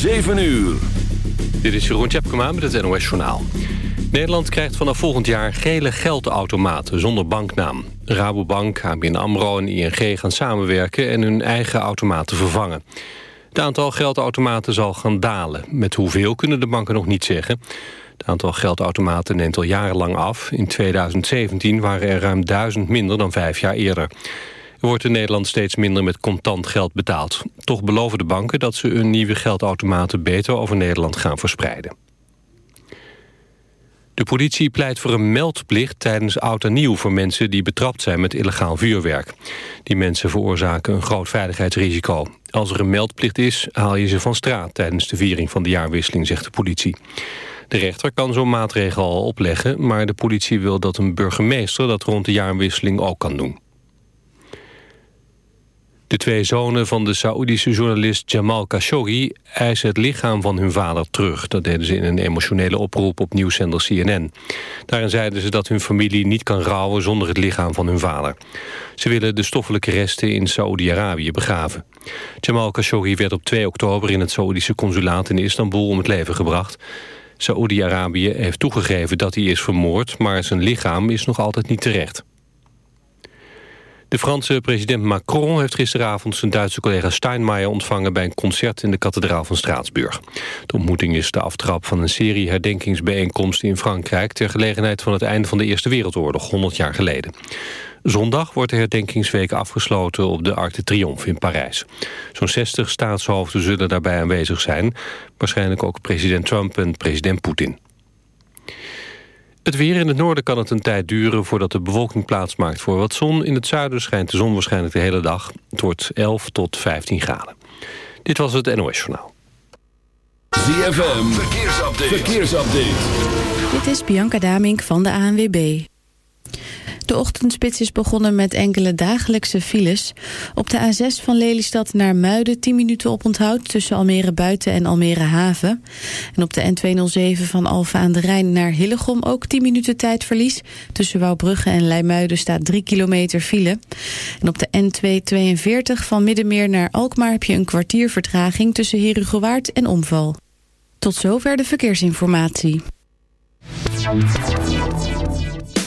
7 uur. Dit is Jeroen Tjepkema met het NOS Journaal. Nederland krijgt vanaf volgend jaar gele geldautomaten zonder banknaam. Rabobank, ABN AMRO en ING gaan samenwerken en hun eigen automaten vervangen. Het aantal geldautomaten zal gaan dalen. Met hoeveel kunnen de banken nog niet zeggen. Het aantal geldautomaten neemt al jarenlang af. In 2017 waren er ruim duizend minder dan vijf jaar eerder. Wordt in Nederland steeds minder met contant geld betaald. Toch beloven de banken dat ze hun nieuwe geldautomaten beter over Nederland gaan verspreiden. De politie pleit voor een meldplicht tijdens oud en nieuw... voor mensen die betrapt zijn met illegaal vuurwerk. Die mensen veroorzaken een groot veiligheidsrisico. Als er een meldplicht is, haal je ze van straat... tijdens de viering van de jaarwisseling, zegt de politie. De rechter kan zo'n maatregel al opleggen... maar de politie wil dat een burgemeester dat rond de jaarwisseling ook kan doen. De twee zonen van de Saoedische journalist Jamal Khashoggi... eisen het lichaam van hun vader terug. Dat deden ze in een emotionele oproep op nieuwszender CNN. Daarin zeiden ze dat hun familie niet kan rouwen... zonder het lichaam van hun vader. Ze willen de stoffelijke resten in Saoedi-Arabië begraven. Jamal Khashoggi werd op 2 oktober in het Saoedische consulaat in Istanbul... om het leven gebracht. Saoedi-Arabië heeft toegegeven dat hij is vermoord... maar zijn lichaam is nog altijd niet terecht. De Franse president Macron heeft gisteravond zijn Duitse collega Steinmeier ontvangen bij een concert in de kathedraal van Straatsburg. De ontmoeting is de aftrap van een serie herdenkingsbijeenkomsten in Frankrijk ter gelegenheid van het einde van de Eerste Wereldoorlog, 100 jaar geleden. Zondag wordt de herdenkingsweek afgesloten op de Arc de Triomphe in Parijs. Zo'n 60 staatshoofden zullen daarbij aanwezig zijn. Waarschijnlijk ook president Trump en president Poetin. Het weer in het noorden kan het een tijd duren voordat de bewolking plaatsmaakt voor wat zon. In het zuiden schijnt de zon waarschijnlijk de hele dag. Het wordt 11 tot 15 graden. Dit was het NOS Journaal. ZFM, verkeersupdate. verkeersupdate. Dit is Bianca Damink van de ANWB. De ochtendspits is begonnen met enkele dagelijkse files. Op de A6 van Lelystad naar Muiden 10 minuten op onthoud... tussen Almere Buiten en Almere Haven. En op de N207 van Alfa aan de Rijn naar Hillegom ook 10 minuten tijdverlies. Tussen Wouwbrugge en Leimuiden staat 3 kilometer file. En op de N242 van Middenmeer naar Alkmaar... heb je een kwartier vertraging tussen Herugewaard en Omval. Tot zover de verkeersinformatie.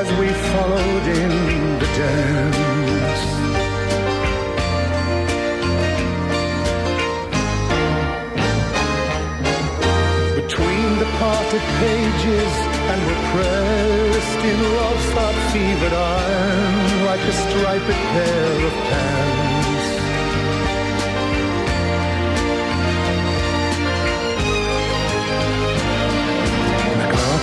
As we followed in the dance. Between the parted pages and we're pressed in love's hot fevered iron like a striped pair of pants.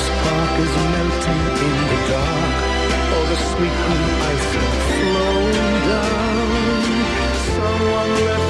This park is melting in the dark. All the sweet green ice flowing down. Someone left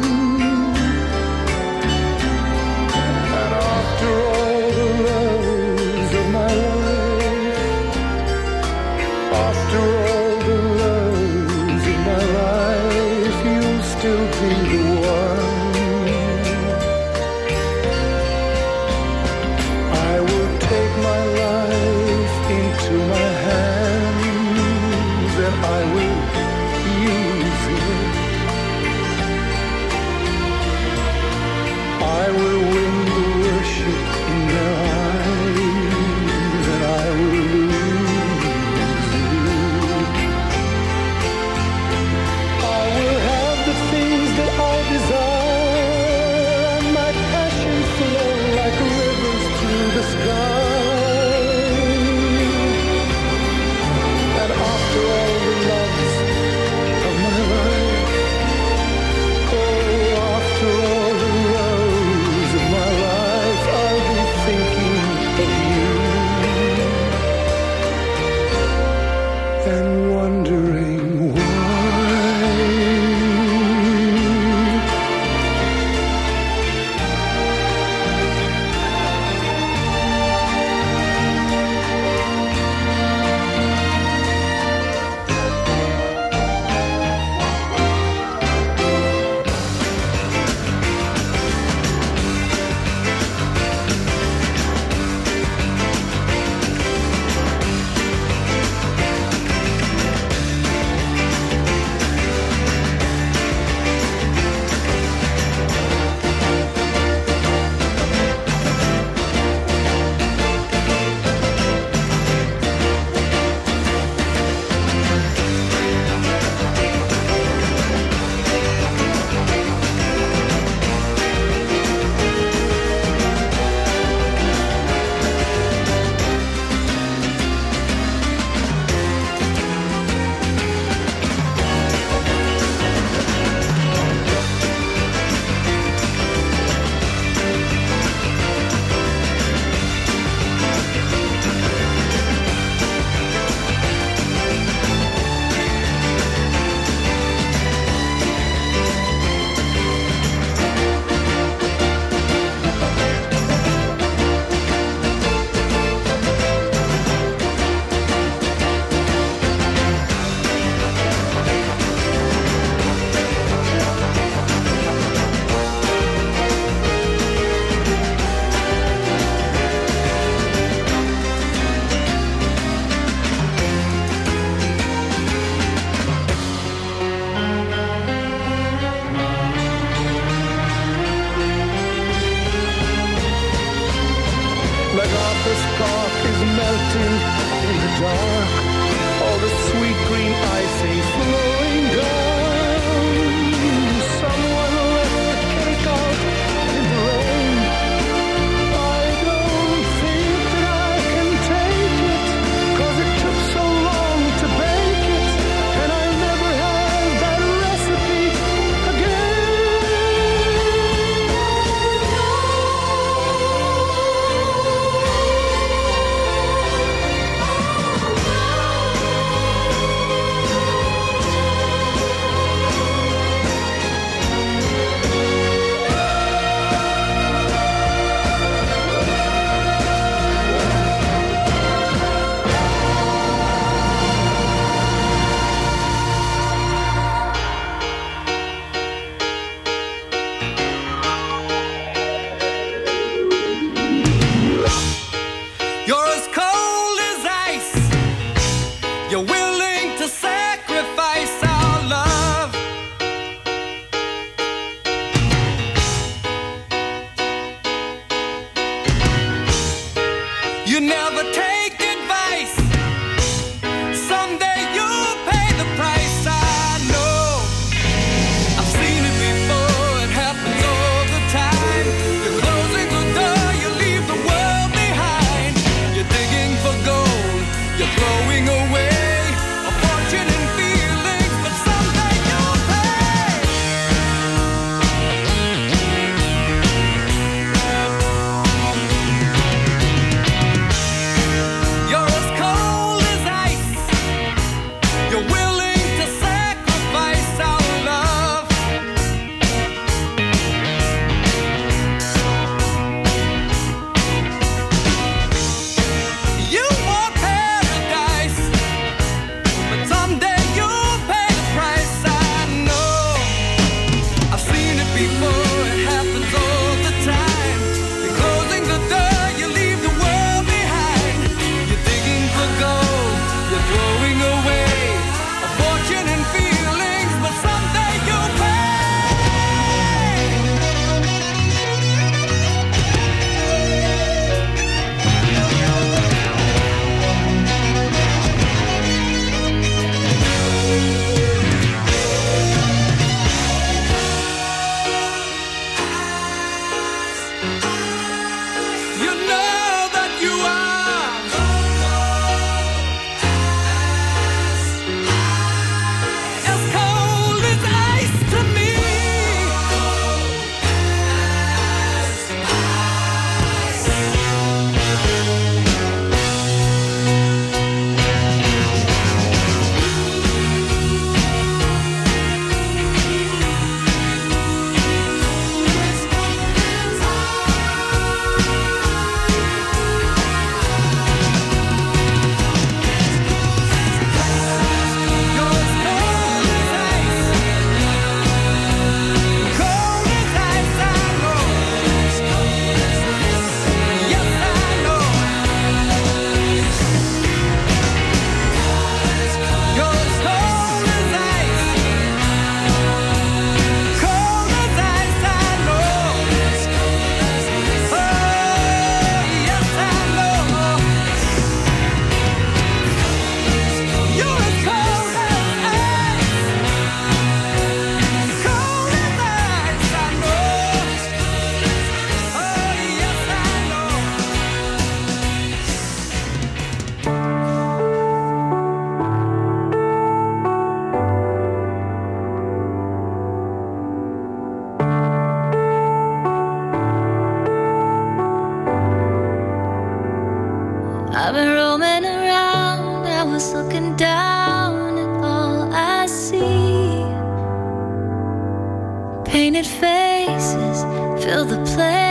I've been roaming around, I was looking down at all I see. Painted faces fill the place.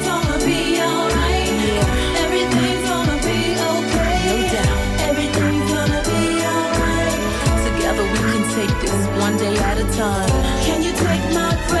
time. Can you take my breath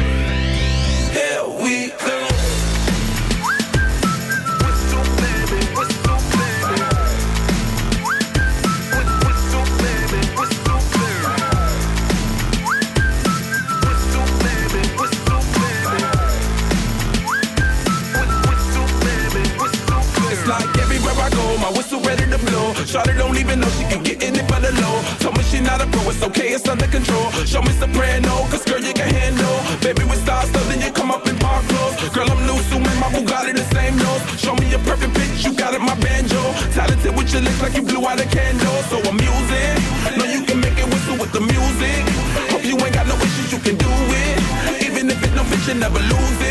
Shawty don't even know she can get in it for the low. Told me she not a pro, it's okay, it's under control. Show me soprano, cause girl, you can handle. Baby, we stars, so then you come up in park clothes. Girl, I'm new, so my Bugatti the same nose. Show me a perfect pitch, you got it, my banjo. Talented with your lips like you blew out a candle. So I'm using, know you can make it whistle with the music. Hope you ain't got no issues, you can do it. Even if it's no bitch, you never lose it.